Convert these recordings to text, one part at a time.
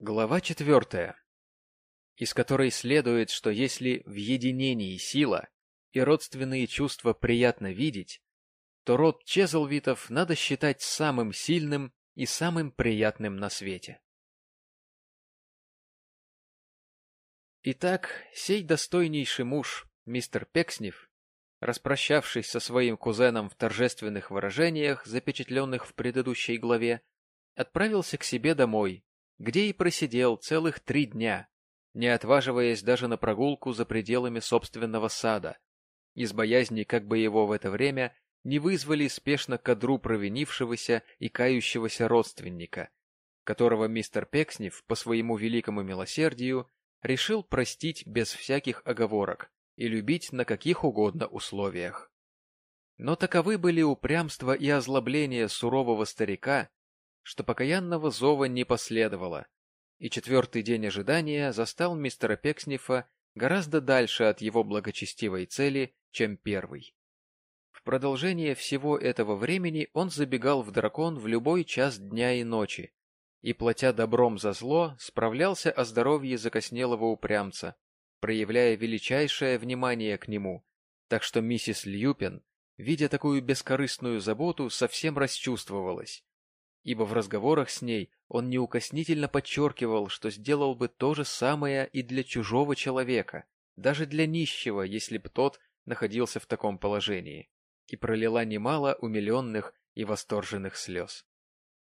Глава четвертая, из которой следует, что если в единении сила и родственные чувства приятно видеть, то род Чезлвитов надо считать самым сильным и самым приятным на свете. Итак, сей достойнейший муж, мистер Пекснев, распрощавшись со своим кузеном в торжественных выражениях, запечатленных в предыдущей главе, отправился к себе домой, где и просидел целых три дня, не отваживаясь даже на прогулку за пределами собственного сада, из боязни, как бы его в это время не вызвали спешно к одру провинившегося и кающегося родственника, которого мистер Пекснев по своему великому милосердию решил простить без всяких оговорок и любить на каких угодно условиях. Но таковы были упрямство и озлобление сурового старика, что покаянного зова не последовало, и четвертый день ожидания застал мистера Пекснифа гораздо дальше от его благочестивой цели, чем первый. В продолжение всего этого времени он забегал в дракон в любой час дня и ночи, и, платя добром за зло, справлялся о здоровье закоснелого упрямца, проявляя величайшее внимание к нему, так что миссис Льюпин, видя такую бескорыстную заботу, совсем расчувствовалась ибо в разговорах с ней он неукоснительно подчеркивал, что сделал бы то же самое и для чужого человека, даже для нищего, если бы тот находился в таком положении, и пролила немало умиленных и восторженных слез.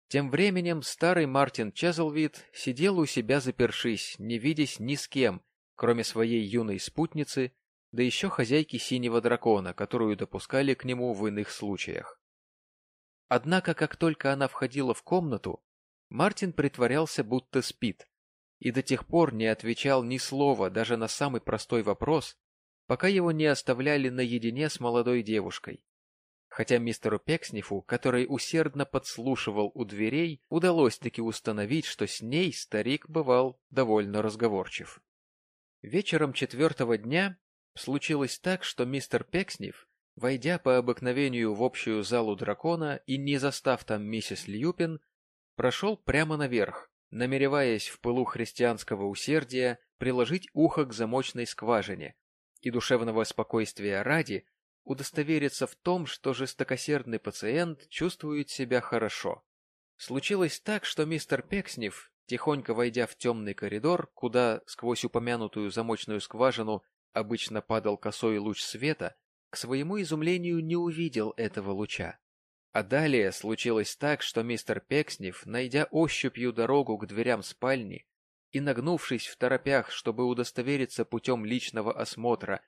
Тем временем старый Мартин Чезлвид сидел у себя запершись, не видясь ни с кем, кроме своей юной спутницы, да еще хозяйки синего дракона, которую допускали к нему в иных случаях. Однако, как только она входила в комнату, Мартин притворялся, будто спит, и до тех пор не отвечал ни слова даже на самый простой вопрос, пока его не оставляли наедине с молодой девушкой. Хотя мистеру Пекснифу, который усердно подслушивал у дверей, удалось таки установить, что с ней старик бывал довольно разговорчив. Вечером четвертого дня случилось так, что мистер Пекснев Войдя по обыкновению в общую залу дракона и не застав там миссис Льюпин, прошел прямо наверх, намереваясь в пылу христианского усердия приложить ухо к замочной скважине и душевного спокойствия ради удостовериться в том, что жестокосердный пациент чувствует себя хорошо. Случилось так, что мистер Пекснев, тихонько войдя в темный коридор, куда сквозь упомянутую замочную скважину обычно падал косой луч света, к своему изумлению не увидел этого луча. А далее случилось так, что мистер Пекснев, найдя ощупью дорогу к дверям спальни и нагнувшись в торопях, чтобы удостовериться путем личного осмотра,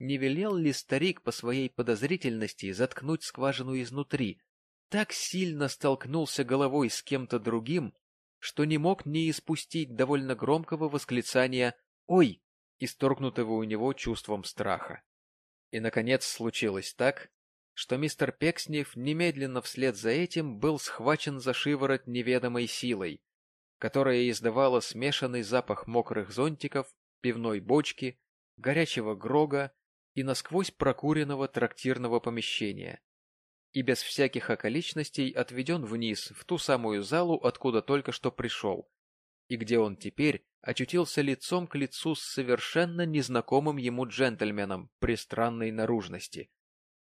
не велел ли старик по своей подозрительности заткнуть скважину изнутри, так сильно столкнулся головой с кем-то другим, что не мог не испустить довольно громкого восклицания «Ой!», исторгнутого у него чувством страха. И, наконец, случилось так, что мистер Пекснев немедленно вслед за этим был схвачен за шиворот неведомой силой, которая издавала смешанный запах мокрых зонтиков, пивной бочки, горячего грога и насквозь прокуренного трактирного помещения, и без всяких околичностей отведен вниз, в ту самую залу, откуда только что пришел, и где он теперь очутился лицом к лицу с совершенно незнакомым ему джентльменом при странной наружности,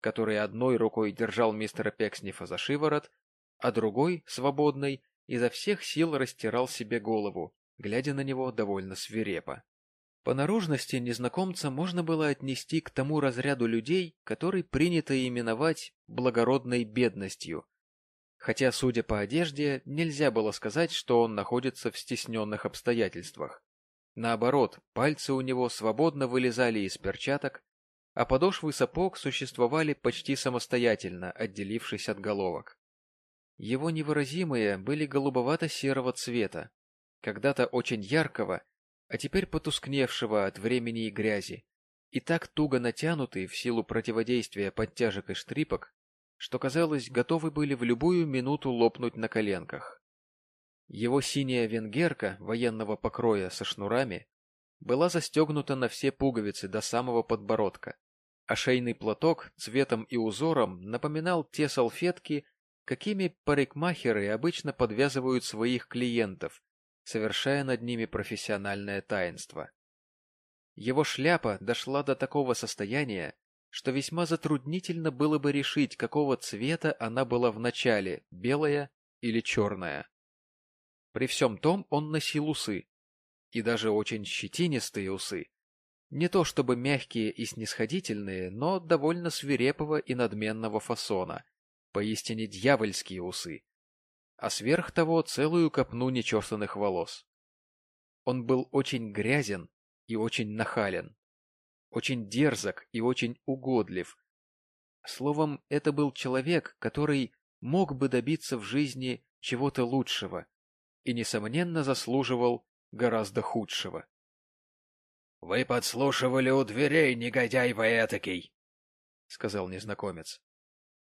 который одной рукой держал мистера Пекснифа за шиворот, а другой, свободной, изо всех сил растирал себе голову, глядя на него довольно свирепо. По наружности незнакомца можно было отнести к тому разряду людей, который принято именовать благородной бедностью, хотя, судя по одежде, нельзя было сказать, что он находится в стесненных обстоятельствах. Наоборот, пальцы у него свободно вылезали из перчаток, а подошвы сапог существовали почти самостоятельно, отделившись от головок. Его невыразимые были голубовато-серого цвета, когда-то очень яркого, а теперь потускневшего от времени и грязи, и так туго натянутые в силу противодействия подтяжек и штрипок, что, казалось, готовы были в любую минуту лопнуть на коленках. Его синяя венгерка военного покроя со шнурами была застегнута на все пуговицы до самого подбородка, а шейный платок цветом и узором напоминал те салфетки, какими парикмахеры обычно подвязывают своих клиентов, совершая над ними профессиональное таинство. Его шляпа дошла до такого состояния, что весьма затруднительно было бы решить, какого цвета она была в начале, белая или черная. При всем том он носил усы, и даже очень щетинистые усы, не то чтобы мягкие и снисходительные, но довольно свирепого и надменного фасона, поистине дьявольские усы, а сверх того целую копну нечесанных волос. Он был очень грязен и очень нахален, очень дерзок и очень угодлив. Словом, это был человек, который мог бы добиться в жизни чего-то лучшего и, несомненно, заслуживал гораздо худшего. — Вы подслушивали у дверей, негодяй вы этакий! — сказал незнакомец.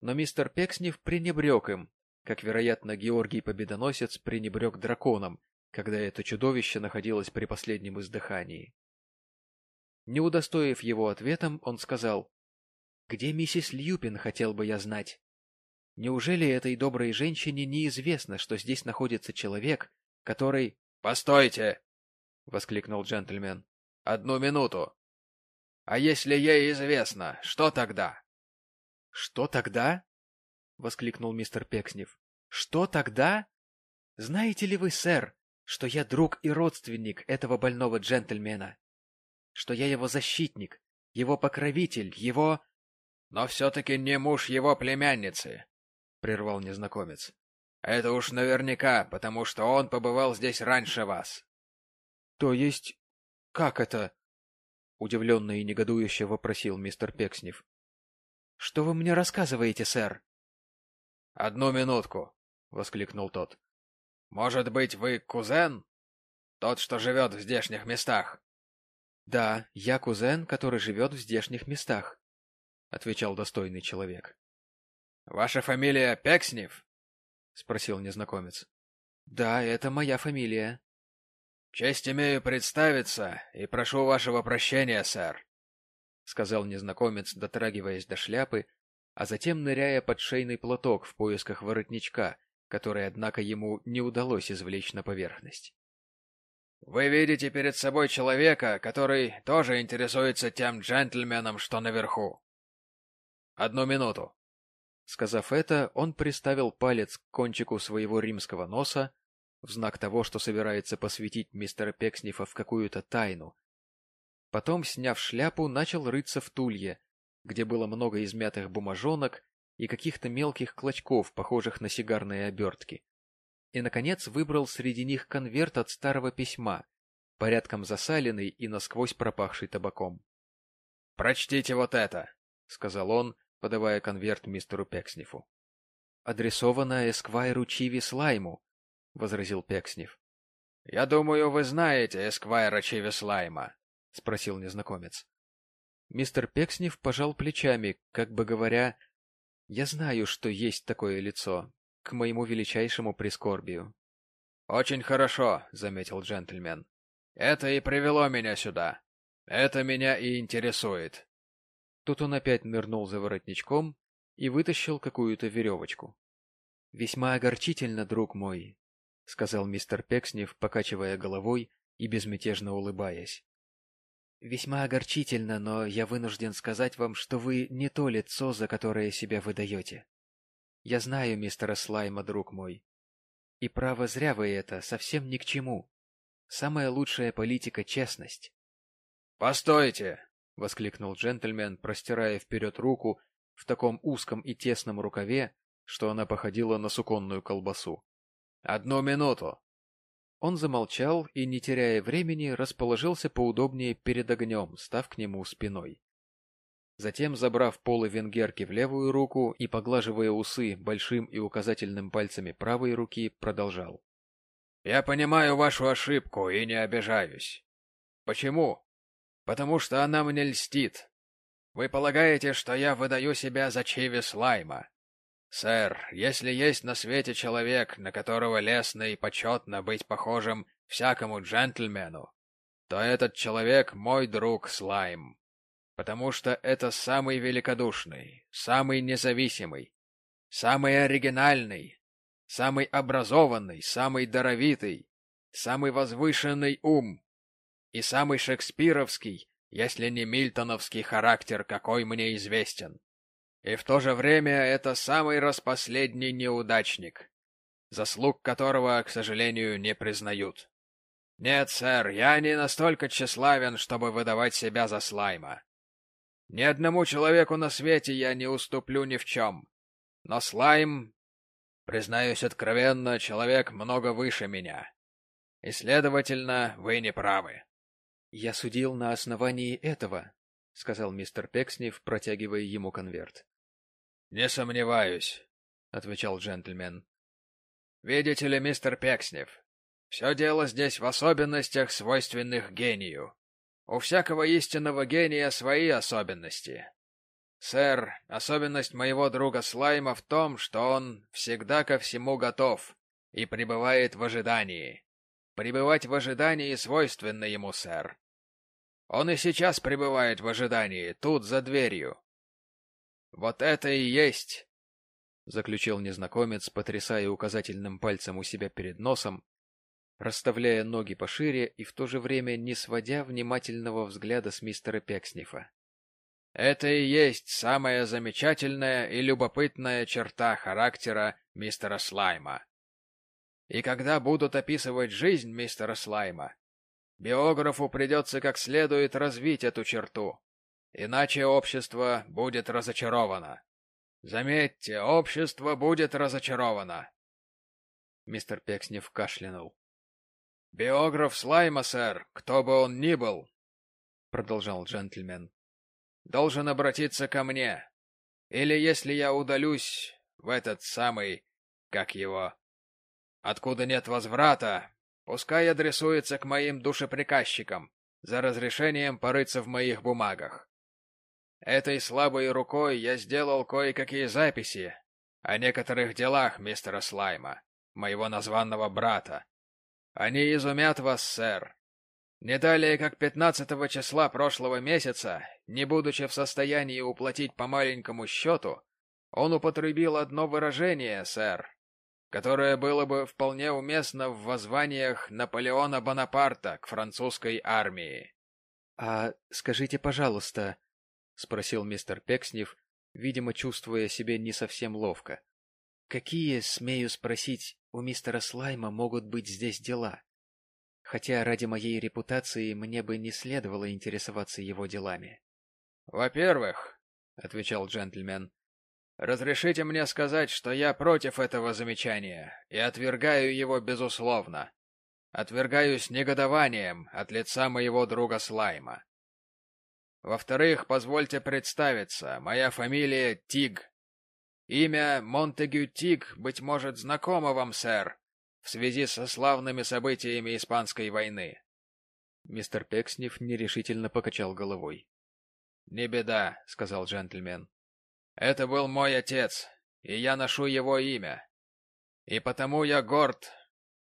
Но мистер Пекснев пренебрег им, как, вероятно, Георгий Победоносец пренебрег драконом, когда это чудовище находилось при последнем издыхании. Не удостоив его ответом, он сказал, «Где миссис Льюпин, хотел бы я знать? Неужели этой доброй женщине неизвестно, что здесь находится человек, который...» «Постойте!» — воскликнул джентльмен. Одну минуту. А если ей известно, что тогда? — Что тогда? — воскликнул мистер Пекснев. — Что тогда? Знаете ли вы, сэр, что я друг и родственник этого больного джентльмена? Что я его защитник, его покровитель, его... — Но все-таки не муж его племянницы, — прервал незнакомец. — Это уж наверняка, потому что он побывал здесь раньше вас. — То есть — Как это? — удивленно и негодующе вопросил мистер Пекснев. — Что вы мне рассказываете, сэр? — Одну минутку, — воскликнул тот. — Может быть, вы кузен? Тот, что живет в здешних местах? — Да, я кузен, который живет в здешних местах, — отвечал достойный человек. — Ваша фамилия Пекснев? — спросил незнакомец. — Да, это моя фамилия. — Честь имею представиться и прошу вашего прощения, сэр, — сказал незнакомец, дотрагиваясь до шляпы, а затем ныряя под шейный платок в поисках воротничка, который, однако, ему не удалось извлечь на поверхность. — Вы видите перед собой человека, который тоже интересуется тем джентльменом, что наверху. — Одну минуту. Сказав это, он приставил палец к кончику своего римского носа, в знак того, что собирается посвятить мистера Пекснифа в какую-то тайну. Потом, сняв шляпу, начал рыться в тулье, где было много измятых бумажонок и каких-то мелких клочков, похожих на сигарные обертки. И, наконец, выбрал среди них конверт от старого письма, порядком засаленный и насквозь пропахший табаком. — Прочтите вот это, — сказал он, подавая конверт мистеру Пекснифу. — Адресовано Эсквайру Чиви Слайму, — возразил Пекснев. — Я думаю, вы знаете Эсквайра Чивислайма, — спросил незнакомец. Мистер Пекснев пожал плечами, как бы говоря, «Я знаю, что есть такое лицо, к моему величайшему прискорбию». «Очень хорошо», — заметил джентльмен. «Это и привело меня сюда. Это меня и интересует». Тут он опять нырнул за воротничком и вытащил какую-то веревочку. «Весьма огорчительно, друг мой, — сказал мистер Пекснев, покачивая головой и безмятежно улыбаясь. — Весьма огорчительно, но я вынужден сказать вам, что вы не то лицо, за которое себя выдаете. Я знаю мистера Слайма, друг мой. И право зря вы это, совсем ни к чему. Самая лучшая политика — честность. — Постойте! — воскликнул джентльмен, простирая вперед руку в таком узком и тесном рукаве, что она походила на суконную колбасу. Одну минуту. Он замолчал и, не теряя времени, расположился поудобнее перед огнем, став к нему спиной. Затем, забрав полы венгерки в левую руку и поглаживая усы большим и указательным пальцами правой руки, продолжал. — Я понимаю вашу ошибку и не обижаюсь. Почему? Потому что она мне льстит. Вы полагаете, что я выдаю себя за Чиви Слайма. «Сэр, если есть на свете человек, на которого лестно и почетно быть похожим всякому джентльмену, то этот человек мой друг Слайм, потому что это самый великодушный, самый независимый, самый оригинальный, самый образованный, самый даровитый, самый возвышенный ум и самый шекспировский, если не мильтоновский характер, какой мне известен. И в то же время это самый распоследний неудачник, заслуг которого, к сожалению, не признают. Нет, сэр, я не настолько тщеславен, чтобы выдавать себя за слайма. Ни одному человеку на свете я не уступлю ни в чем. Но слайм, признаюсь откровенно, человек много выше меня. И, следовательно, вы не правы. — Я судил на основании этого, — сказал мистер Пекснев, протягивая ему конверт. — Не сомневаюсь, — отвечал джентльмен. — Видите ли, мистер Пекснев, все дело здесь в особенностях, свойственных гению. У всякого истинного гения свои особенности. Сэр, особенность моего друга Слайма в том, что он всегда ко всему готов и пребывает в ожидании. Пребывать в ожидании свойственно ему, сэр. Он и сейчас пребывает в ожидании, тут, за дверью. Вот это и есть, — заключил незнакомец, потрясая указательным пальцем у себя перед носом, расставляя ноги пошире и в то же время не сводя внимательного взгляда с мистера Пекснифа. Это и есть самая замечательная и любопытная черта характера мистера Слайма. И когда будут описывать жизнь мистера Слайма, биографу придется как следует развить эту черту, иначе общество будет разочаровано. Заметьте, общество будет разочаровано. Мистер Пекснев кашлянул. — Биограф Слайма, сэр, кто бы он ни был, — продолжал джентльмен, — должен обратиться ко мне. Или если я удалюсь в этот самый, как его, Откуда нет возврата, пускай адресуется к моим душеприказчикам за разрешением порыться в моих бумагах. Этой слабой рукой я сделал кое-какие записи о некоторых делах мистера Слайма, моего названного брата. Они изумят вас, сэр. Не далее, как пятнадцатого числа прошлого месяца, не будучи в состоянии уплатить по маленькому счету, он употребил одно выражение, сэр, которое было бы вполне уместно в воззваниях Наполеона Бонапарта к французской армии. — А скажите, пожалуйста, — спросил мистер Пекснев, видимо, чувствуя себя не совсем ловко, — какие, смею спросить, у мистера Слайма могут быть здесь дела? Хотя ради моей репутации мне бы не следовало интересоваться его делами. — Во-первых, — отвечал джентльмен, Разрешите мне сказать, что я против этого замечания и отвергаю его безусловно. Отвергаю с негодованием от лица моего друга Слайма. Во-вторых, позвольте представиться, моя фамилия Тиг. Имя Монтегю Тиг, быть может, знакомо вам, сэр, в связи со славными событиями Испанской войны. Мистер Пекснев нерешительно покачал головой. — Не беда, — сказал джентльмен. Это был мой отец, и я ношу его имя. И потому я горд,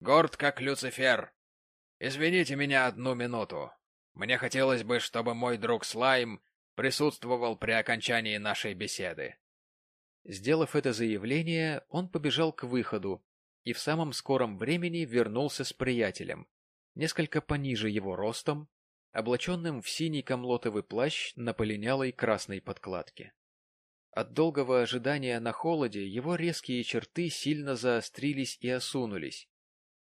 горд как Люцифер. Извините меня одну минуту. Мне хотелось бы, чтобы мой друг Слайм присутствовал при окончании нашей беседы. Сделав это заявление, он побежал к выходу и в самом скором времени вернулся с приятелем, несколько пониже его ростом, облаченным в синий комлотовый плащ на полинялой красной подкладке. От долгого ожидания на холоде его резкие черты сильно заострились и осунулись.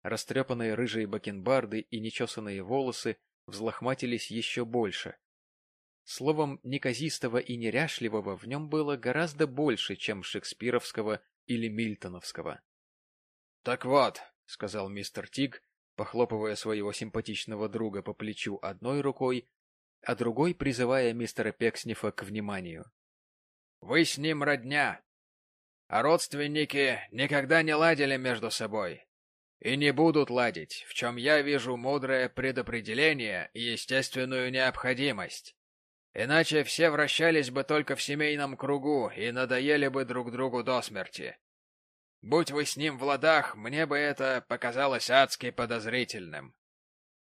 Растрепанные рыжие бакенбарды и нечесанные волосы взлохматились еще больше. Словом, неказистого и неряшливого в нем было гораздо больше, чем шекспировского или мильтоновского. — Так вот, — сказал мистер Тиг, похлопывая своего симпатичного друга по плечу одной рукой, а другой призывая мистера Пекснифа к вниманию. Вы с ним родня. А родственники никогда не ладили между собой. И не будут ладить, в чем я вижу мудрое предопределение и естественную необходимость. Иначе все вращались бы только в семейном кругу и надоели бы друг другу до смерти. Будь вы с ним в ладах, мне бы это показалось адски подозрительным.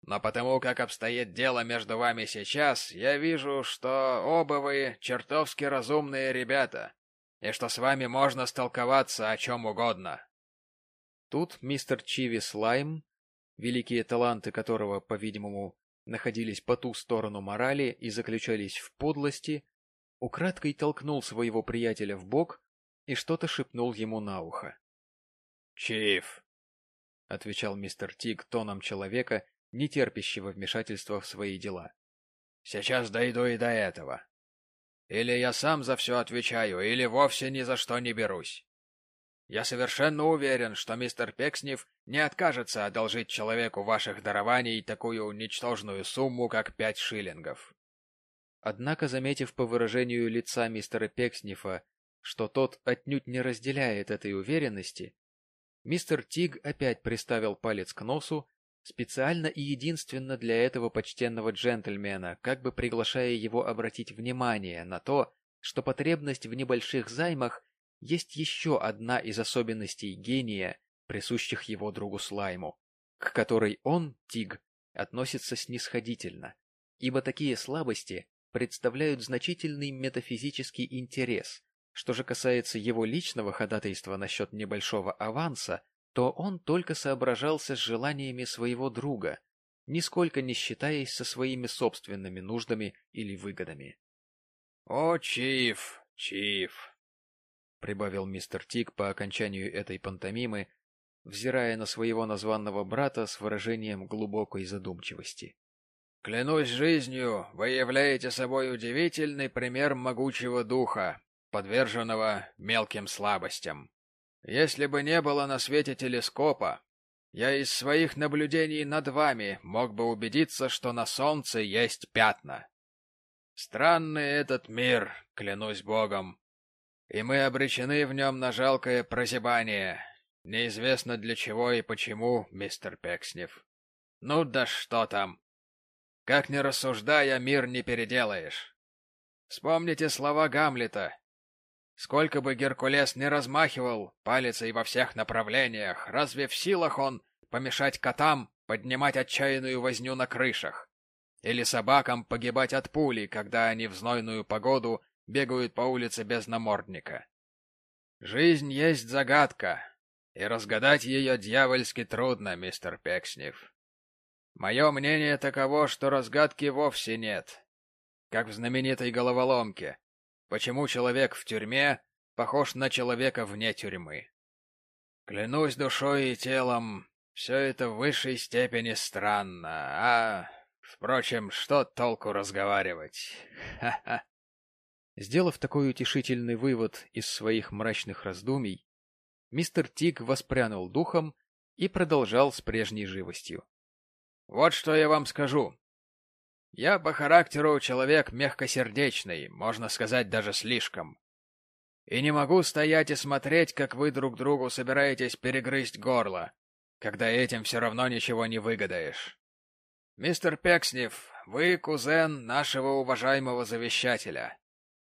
Но потому как обстоит дело между вами сейчас, я вижу, что оба вы чертовски разумные ребята, и что с вами можно столковаться о чем угодно. Тут мистер Чиви Слайм великие таланты которого, по-видимому, находились по ту сторону морали и заключались в подлости, украдкой толкнул своего приятеля в бок и что-то шепнул ему на ухо. — Чиф, — отвечал мистер Тиг тоном человека, не терпящего вмешательства в свои дела. — Сейчас дойду и до этого. Или я сам за все отвечаю, или вовсе ни за что не берусь. Я совершенно уверен, что мистер Пекснев не откажется одолжить человеку ваших дарований такую ничтожную сумму, как пять шиллингов. Однако, заметив по выражению лица мистера Пекснифа, что тот отнюдь не разделяет этой уверенности, мистер Тиг опять приставил палец к носу, специально и единственно для этого почтенного джентльмена, как бы приглашая его обратить внимание на то, что потребность в небольших займах есть еще одна из особенностей гения, присущих его другу Слайму, к которой он, Тиг, относится снисходительно, ибо такие слабости представляют значительный метафизический интерес. Что же касается его личного ходатайства насчет небольшого аванса, то он только соображался с желаниями своего друга, нисколько не считаясь со своими собственными нуждами или выгодами. — О, Чиф, Чиф! — прибавил мистер Тик по окончанию этой пантомимы, взирая на своего названного брата с выражением глубокой задумчивости. — Клянусь жизнью, вы являете собой удивительный пример могучего духа, подверженного мелким слабостям. Если бы не было на свете телескопа, я из своих наблюдений над вами мог бы убедиться, что на солнце есть пятна. Странный этот мир, клянусь богом, и мы обречены в нем на жалкое прозябание. Неизвестно для чего и почему, мистер Пекснев. Ну да что там. Как ни рассуждая, мир не переделаешь. Вспомните слова Гамлета. Сколько бы Геркулес не размахивал палицей во всех направлениях, разве в силах он помешать котам поднимать отчаянную возню на крышах? Или собакам погибать от пули, когда они в знойную погоду бегают по улице без намордника. Жизнь есть загадка, и разгадать ее дьявольски трудно, мистер Пекснев. Мое мнение таково, что разгадки вовсе нет. Как в знаменитой головоломке. Почему человек в тюрьме похож на человека вне тюрьмы? Клянусь душой и телом, все это в высшей степени странно, а... Впрочем, что толку разговаривать? Ха-ха. Сделав такой утешительный вывод из своих мрачных раздумий, мистер Тик воспрянул духом и продолжал с прежней живостью. — Вот что я вам скажу. Я по характеру человек мягкосердечный, можно сказать, даже слишком. И не могу стоять и смотреть, как вы друг другу собираетесь перегрызть горло, когда этим все равно ничего не выгадаешь. Мистер Пекснев, вы кузен нашего уважаемого завещателя.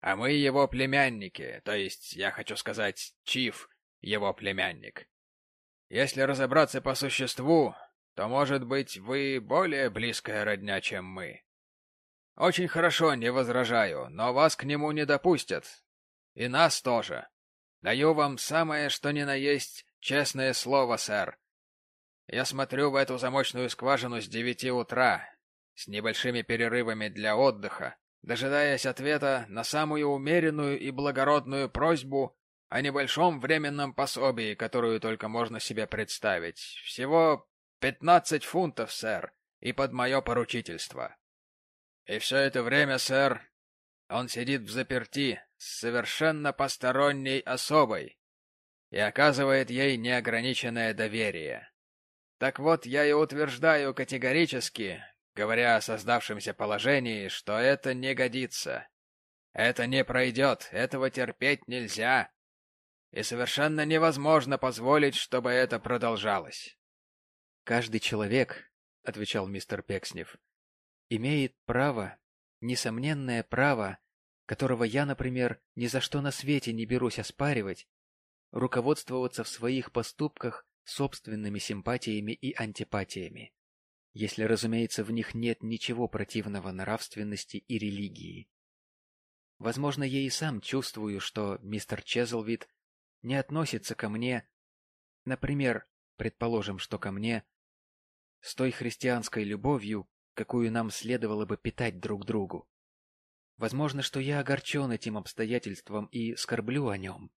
А мы его племянники, то есть, я хочу сказать, Чиф, его племянник. Если разобраться по существу, то, может быть, вы более близкая родня, чем мы. Очень хорошо, не возражаю, но вас к нему не допустят. И нас тоже. Даю вам самое, что ни на есть, честное слово, сэр. Я смотрю в эту замочную скважину с девяти утра, с небольшими перерывами для отдыха, дожидаясь ответа на самую умеренную и благородную просьбу о небольшом временном пособии, которую только можно себе представить. Всего пятнадцать фунтов, сэр, и под мое поручительство. И все это время, сэр, он сидит в заперти с совершенно посторонней особой и оказывает ей неограниченное доверие. Так вот, я и утверждаю категорически, говоря о создавшемся положении, что это не годится. Это не пройдет, этого терпеть нельзя. И совершенно невозможно позволить, чтобы это продолжалось. «Каждый человек, — отвечал мистер Пекснев, — имеет право, несомненное право, которого я, например, ни за что на свете не берусь оспаривать, руководствоваться в своих поступках собственными симпатиями и антипатиями если, разумеется, в них нет ничего противного нравственности и религии. Возможно, я и сам чувствую, что мистер Чезлвид не относится ко мне, например, предположим, что ко мне, с той христианской любовью, какую нам следовало бы питать друг другу. Возможно, что я огорчен этим обстоятельством и скорблю о нем.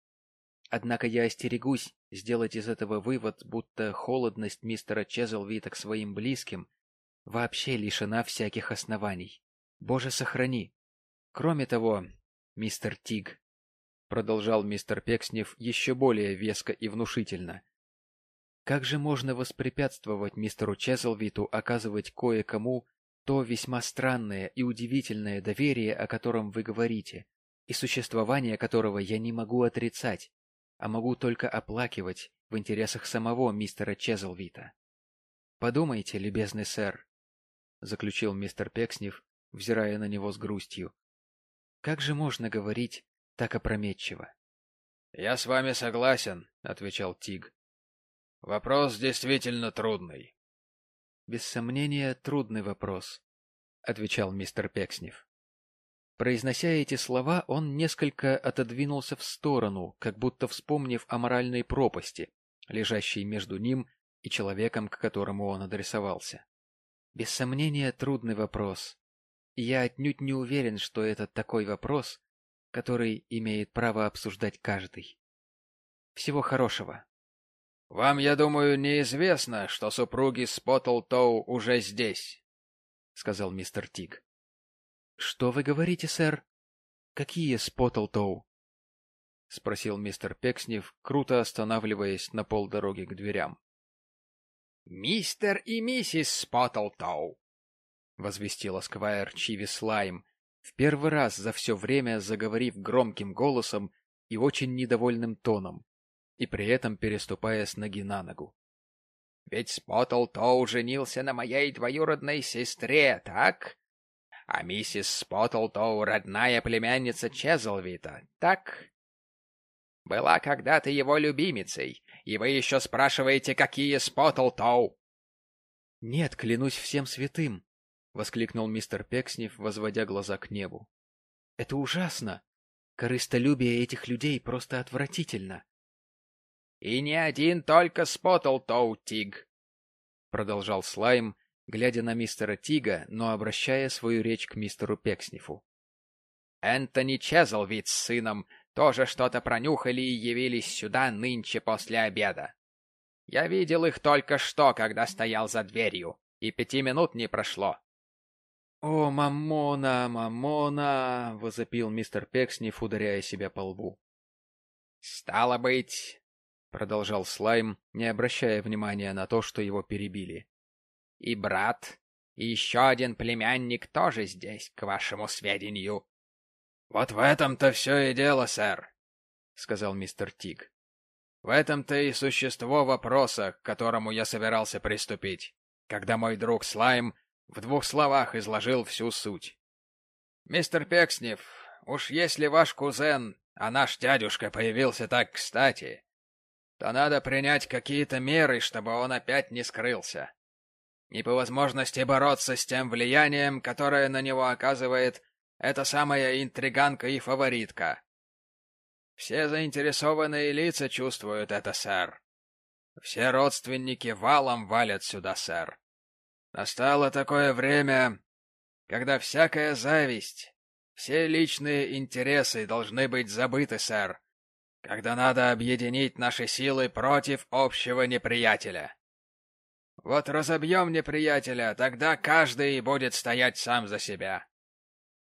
Однако я остерегусь сделать из этого вывод, будто холодность мистера Чезлвита к своим близким вообще лишена всяких оснований. Боже, сохрани! Кроме того, мистер Тиг, — продолжал мистер Пекснев еще более веско и внушительно, — как же можно воспрепятствовать мистеру Чезлвиту оказывать кое-кому то весьма странное и удивительное доверие, о котором вы говорите, и существование которого я не могу отрицать, а могу только оплакивать в интересах самого мистера Чезлвита. Подумайте, любезный сэр, — заключил мистер Пекснев, взирая на него с грустью. — Как же можно говорить так опрометчиво? — Я с вами согласен, — отвечал Тиг. — Вопрос действительно трудный. — Без сомнения, трудный вопрос, — отвечал мистер Пекснев. Произнося эти слова, он несколько отодвинулся в сторону, как будто вспомнив о моральной пропасти, лежащей между ним и человеком, к которому он адресовался. Без сомнения, трудный вопрос. я отнюдь не уверен, что это такой вопрос, который имеет право обсуждать каждый. Всего хорошего. — Вам, я думаю, неизвестно, что супруги Споттлтоу уже здесь, — сказал мистер Тиг. — Что вы говорите, сэр? Какие Споттлтоу? — спросил мистер Пекснев, круто останавливаясь на полдороги к дверям. «Мистер и миссис Споттлтоу!» — возвестила сквайр Чиви Слайм, в первый раз за все время заговорив громким голосом и очень недовольным тоном, и при этом переступая с ноги на ногу. «Ведь Споттлтоу женился на моей двоюродной сестре, так? А миссис Споттлтоу — родная племянница Чезлвита, так?» была когда-то его любимицей, и вы еще спрашиваете, какие Споттлтоу?» «Нет, клянусь всем святым!» — воскликнул мистер Пекснев, возводя глаза к небу. «Это ужасно! Корыстолюбие этих людей просто отвратительно!» «И не один только Споттлтоу, Тиг!» — продолжал Слайм, глядя на мистера Тига, но обращая свою речь к мистеру Пекснифу. «Энтони Чезлвит с сыном тоже что-то пронюхали и явились сюда нынче после обеда. Я видел их только что, когда стоял за дверью, и пяти минут не прошло. — О, мамона, мамона! — возопил мистер Пекснев, ударяя себя по лбу. — Стало быть, — продолжал Слайм, не обращая внимания на то, что его перебили. — И брат, и еще один племянник тоже здесь, к вашему сведению. — Вот в этом-то все и дело, сэр, — сказал мистер Тиг. — В этом-то и существо вопроса, к которому я собирался приступить, когда мой друг Слайм в двух словах изложил всю суть. — Мистер Пекснев, уж если ваш кузен, а наш дядюшка появился так кстати, то надо принять какие-то меры, чтобы он опять не скрылся. И по возможности бороться с тем влиянием, которое на него оказывает это самая интриганка и фаворитка. Все заинтересованные лица чувствуют это, сэр. Все родственники валом валят сюда, сэр. Настало такое время, когда всякая зависть, все личные интересы должны быть забыты, сэр, когда надо объединить наши силы против общего неприятеля. Вот разобьем неприятеля, тогда каждый будет стоять сам за себя.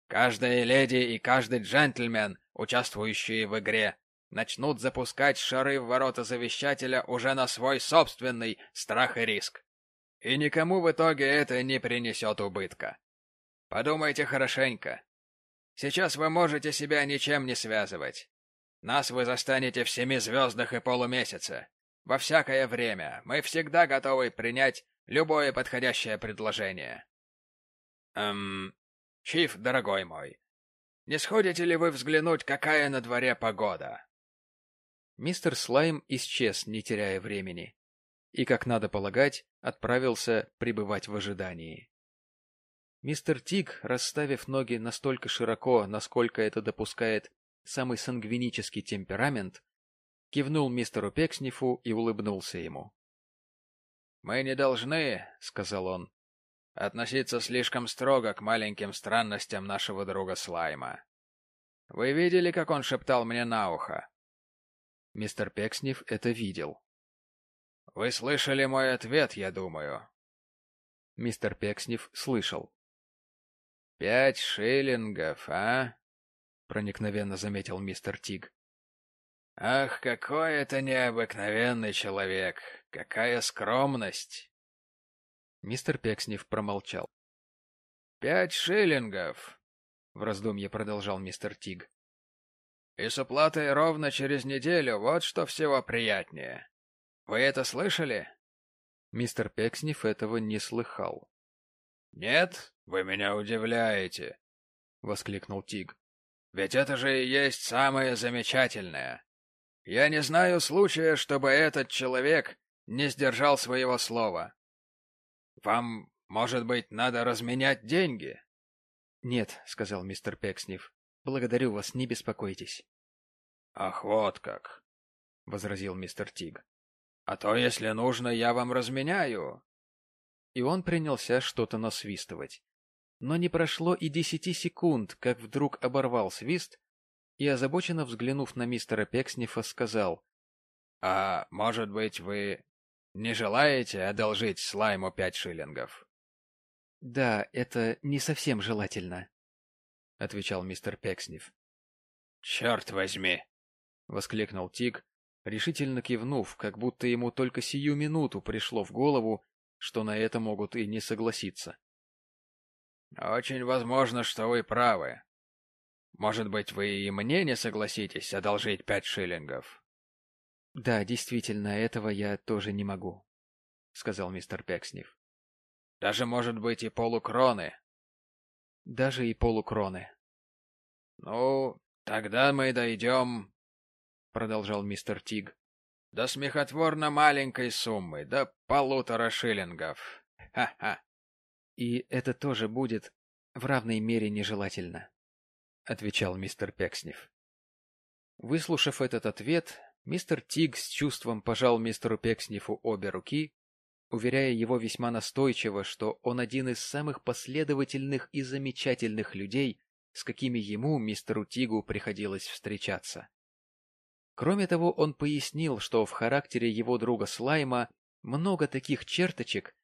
Каждая леди и каждый джентльмен, участвующие в игре, начнут запускать шары в ворота Завещателя уже на свой собственный страх и риск. И никому в итоге это не принесет убытка. Подумайте хорошенько. Сейчас вы можете себя ничем не связывать. Нас вы застанете в семи звездах и полумесяце. Во всякое время мы всегда готовы принять любое подходящее предложение. Эм, Чиф, дорогой мой, не сходите ли вы взглянуть, какая на дворе погода? Мистер Слайм исчез, не теряя времени, и, как надо полагать, отправился пребывать в ожидании. Мистер Тиг, расставив ноги настолько широко, насколько это допускает самый сангвинический темперамент, кивнул мистеру Пекснифу и улыбнулся ему. Мы не должны, — сказал он, — относиться слишком строго к маленьким странностям нашего друга Слайма. Вы видели, как он шептал мне на ухо? Мистер Пекснев это видел. Вы слышали мой ответ, я думаю. Мистер Пекснев слышал. Пять шиллингов, а? Проникновенно заметил мистер Тиг. Ах, какой это необыкновенный человек! Какая скромность! Мистер Пекснев промолчал. Пять шиллингов, в раздумье продолжал мистер Тиг. И с уплатой ровно через неделю, вот что всего приятнее. Вы это слышали? Мистер Пекснев этого не слыхал. Нет, вы меня удивляете, воскликнул Тиг. Ведь это же и есть самое замечательное. Я не знаю случая, чтобы этот человек не сдержал своего слова. Вам, может быть, надо разменять деньги? — Нет, — сказал мистер Пекснев. — Благодарю вас, не беспокойтесь. — Ах, вот как! — возразил мистер Тиг. — А то, если нужно, я вам разменяю. И он принялся что-то насвистывать. Но не прошло и десяти секунд, как вдруг оборвал свист и, озабоченно взглянув на мистера Пекснифа, сказал. — А может быть, вы не желаете одолжить слайму пять шиллингов? — Да, это не совсем желательно, — отвечал мистер Пекснев. — Черт возьми! — воскликнул Тиг, решительно кивнув, как будто ему только сию минуту пришло в голову, что на это могут и не согласиться. — Очень возможно, что вы правы, может быть, вы и мне не согласитесь одолжить пять шиллингов? — Да, действительно, этого я тоже не могу, — сказал мистер Пекснев. — Даже, может быть, и полукроны? — Даже и полукроны. — Ну, тогда мы дойдем, — продолжал мистер Тиг, — до смехотворно маленькой суммы, до полутора шиллингов. Ха-ха. — И это тоже будет в равной мере нежелательно отвечал мистер Пекснев. Выслушав этот ответ, мистер Тиг с чувством пожал мистеру Пексневу обе руки, уверяя его весьма настойчиво, что он один из самых последовательных и замечательных людей, с какими ему, мистеру Тигу, приходилось встречаться. Кроме того, он пояснил, что в характере его друга Слайма много таких черточек,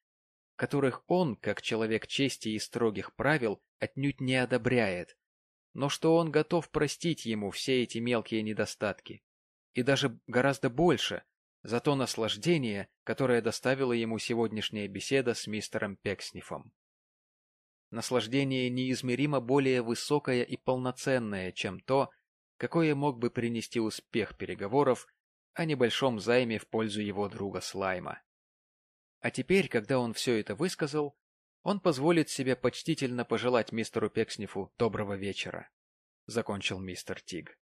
которых он, как человек чести и строгих правил, отнюдь не одобряет, но что он готов простить ему все эти мелкие недостатки. И даже гораздо больше за то наслаждение, которое доставила ему сегодняшняя беседа с мистером Пекснифом. Наслаждение неизмеримо более высокое и полноценное, чем то, какое мог бы принести успех переговоров о небольшом займе в пользу его друга Слайма. А теперь, когда он все это высказал, он позволит себе почтительно пожелать мистеру Пекснифу доброго вечера, — закончил мистер Тиг.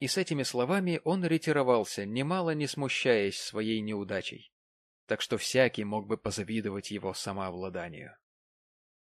И с этими словами он ретировался, немало не смущаясь своей неудачей, так что всякий мог бы позавидовать его самообладанию.